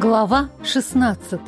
Глава 16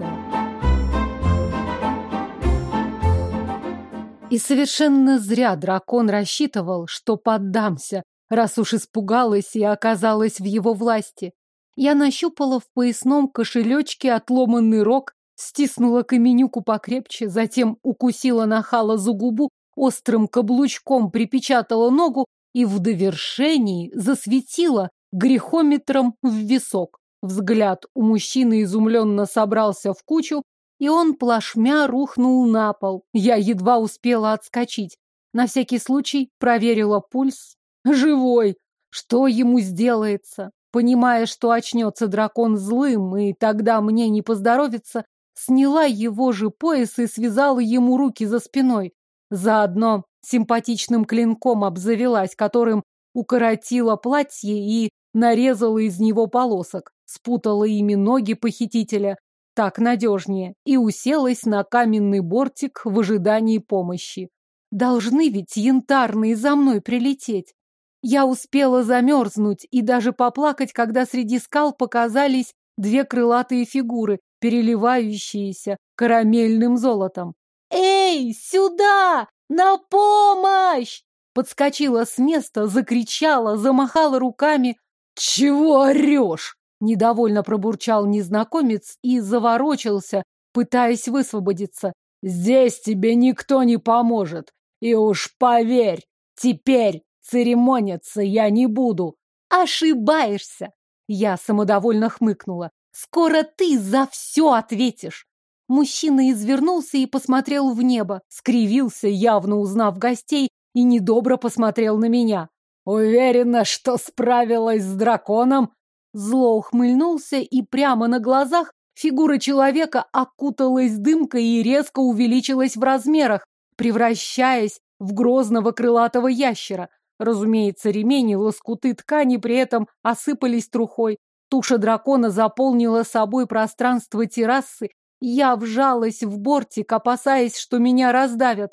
И совершенно зря дракон рассчитывал, что поддамся, раз уж испугалась и оказалась в его власти. Я нащупала в поясном кошелечке отломанный рог, стиснула каменюку покрепче, затем укусила нахала за губу, острым каблучком припечатала ногу и в довершении засветила грехометром в висок. Взгляд у мужчины изумленно собрался в кучу, и он плашмя рухнул на пол. Я едва успела отскочить. На всякий случай проверила пульс. Живой! Что ему сделается? Понимая, что очнется дракон злым, и тогда мне не поздоровится, сняла его же пояс и связала ему руки за спиной. Заодно симпатичным клинком обзавелась, которым укоротила платье и нарезала из него полосок, спутала ими ноги похитителя, так надежнее, и уселась на каменный бортик в ожидании помощи. Должны ведь янтарные за мной прилететь. Я успела замерзнуть и даже поплакать, когда среди скал показались две крылатые фигуры, переливающиеся карамельным золотом. «Эй, сюда! На помощь!» Подскочила с места, закричала, замахала руками. «Чего орешь?» Недовольно пробурчал незнакомец и заворочился, пытаясь высвободиться. «Здесь тебе никто не поможет. И уж поверь, теперь церемониться я не буду». «Ошибаешься!» Я самодовольно хмыкнула. «Скоро ты за все ответишь!» Мужчина извернулся и посмотрел в небо, скривился, явно узнав гостей, и недобро посмотрел на меня. «Уверена, что справилась с драконом?» Зло ухмыльнулся, и прямо на глазах фигура человека окуталась дымкой и резко увеличилась в размерах, превращаясь в грозного крылатого ящера. Разумеется, ремень и лоскуты ткани при этом осыпались трухой. Туша дракона заполнила собой пространство террасы. Я вжалась в бортик, опасаясь, что меня раздавят.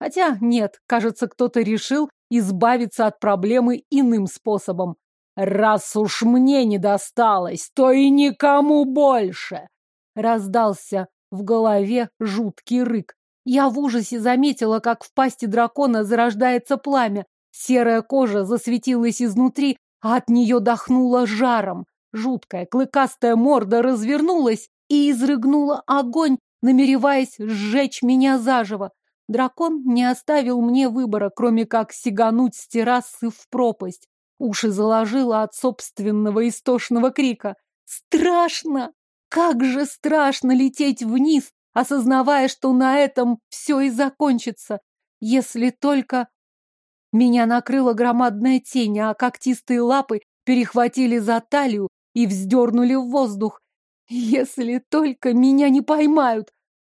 Хотя нет, кажется, кто-то решил избавиться от проблемы иным способом. «Раз уж мне не досталось, то и никому больше!» Раздался в голове жуткий рык. Я в ужасе заметила, как в пасти дракона зарождается пламя. Серая кожа засветилась изнутри, а от нее дохнуло жаром. Жуткая клыкастая морда развернулась и изрыгнула огонь, намереваясь сжечь меня заживо. Дракон не оставил мне выбора, кроме как сигануть с террасы в пропасть. Уши заложило от собственного истошного крика. Страшно! Как же страшно лететь вниз, осознавая, что на этом все и закончится. Если только... Меня накрыла громадная тень, а когтистые лапы перехватили за талию и вздернули в воздух. Если только меня не поймают.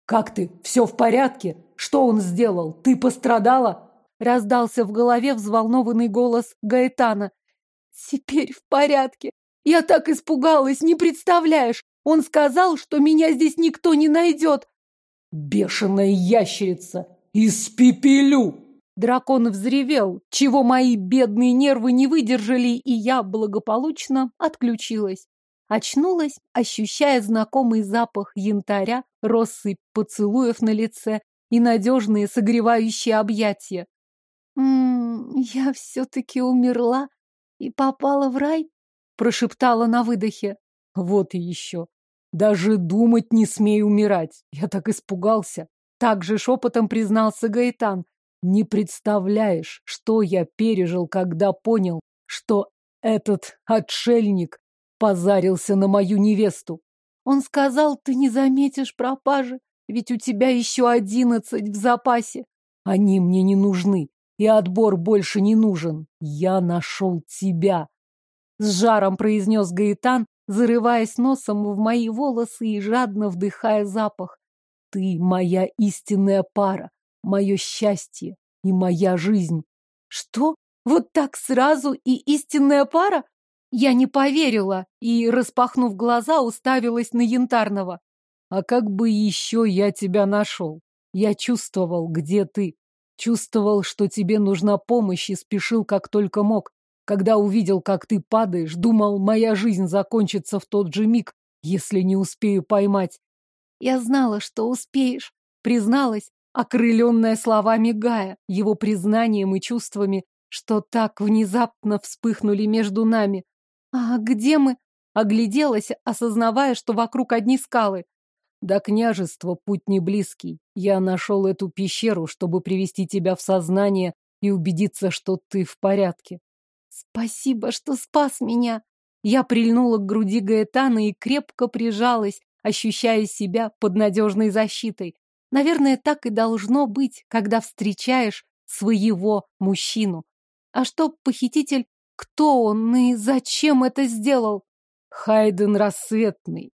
«Как ты? Все в порядке? Что он сделал? Ты пострадала?» Раздался в голове взволнованный голос Гаэтана. «Теперь в порядке. Я так испугалась, не представляешь. Он сказал, что меня здесь никто не найдет». «Бешеная ящерица! Испепелю!» Дракон взревел, чего мои бедные нервы не выдержали, и я благополучно отключилась. Очнулась, ощущая знакомый запах янтаря, россыпь поцелуев на лице и надежные согревающие объятия. «М -м, я все-таки умерла и попала в рай?» — прошептала на выдохе. «Вот и еще. Даже думать не смей умирать. Я так испугался». Так же шепотом признался Гаэтан. «Не представляешь, что я пережил, когда понял, что этот отшельник позарился на мою невесту. Он сказал, ты не заметишь пропажи, ведь у тебя еще одиннадцать в запасе. Они мне не нужны и отбор больше не нужен. Я нашел тебя. С жаром произнес Гаитан, зарываясь носом в мои волосы и жадно вдыхая запах. Ты моя истинная пара, мое счастье и моя жизнь. Что? Вот так сразу и истинная пара? Я не поверила и, распахнув глаза, уставилась на Янтарного. А как бы еще я тебя нашел? Я чувствовал, где ты. Чувствовал, что тебе нужна помощь и спешил как только мог. Когда увидел, как ты падаешь, думал, моя жизнь закончится в тот же миг, если не успею поймать. Я знала, что успеешь, призналась, окрыленная словами Гая, его признанием и чувствами, что так внезапно вспыхнули между нами. А где мы? Огляделась, осознавая, что вокруг одни скалы. До княжества путь не близкий. Я нашел эту пещеру, чтобы привести тебя в сознание и убедиться, что ты в порядке. Спасибо, что спас меня. Я прильнула к груди Гаэтана и крепко прижалась, ощущая себя под надежной защитой. Наверное, так и должно быть, когда встречаешь своего мужчину. А что похититель, кто он и зачем это сделал? Хайден Рассветный.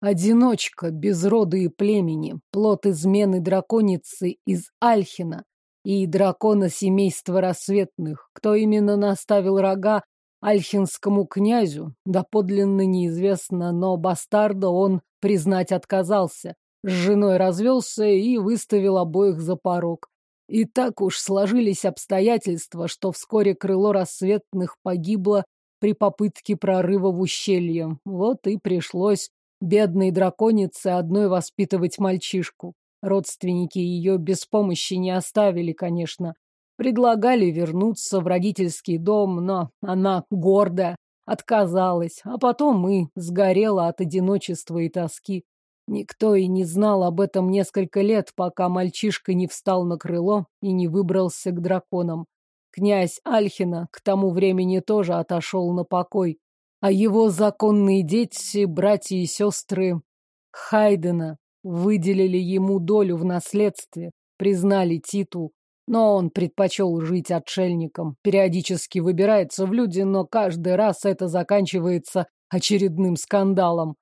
Одиночка, без рода и племени, плод измены драконицы из Альхина и дракона семейства Рассветных. Кто именно наставил рога альхинскому князю, доподлинно неизвестно, но бастарда он признать отказался. С женой развелся и выставил обоих за порог. И так уж сложились обстоятельства, что вскоре крыло рассветных погибло при попытке прорыва в ущелье. Вот и пришлось бедной драконице одной воспитывать мальчишку. Родственники ее без помощи не оставили, конечно. Предлагали вернуться в родительский дом, но она гордая, отказалась, а потом и сгорела от одиночества и тоски. Никто и не знал об этом несколько лет, пока мальчишка не встал на крыло и не выбрался к драконам. Князь Альхина к тому времени тоже отошел на покой, а его законные дети, братья и сестры Хайдена выделили ему долю в наследстве, признали титул, но он предпочел жить отшельником, периодически выбирается в люди, но каждый раз это заканчивается очередным скандалом.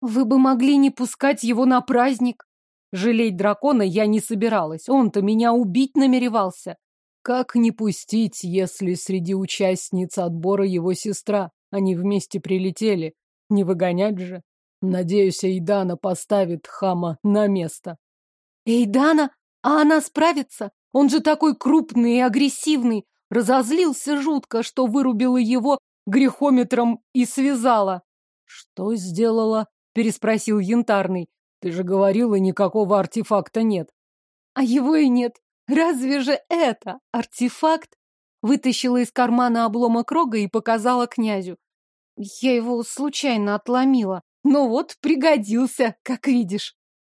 Вы бы могли не пускать его на праздник. Жалеть дракона я не собиралась. Он-то меня убить намеревался. Как не пустить, если среди участниц отбора его сестра? Они вместе прилетели. Не выгонять же. Надеюсь, Эйдана поставит хама на место. Эйдана? А она справится? Он же такой крупный и агрессивный. Разозлился жутко, что вырубила его грехометром и связала. Что сделала? переспросил Янтарный. Ты же говорила, никакого артефакта нет. А его и нет. Разве же это артефакт? Вытащила из кармана обломок рога и показала князю. Я его случайно отломила. Но вот пригодился, как видишь.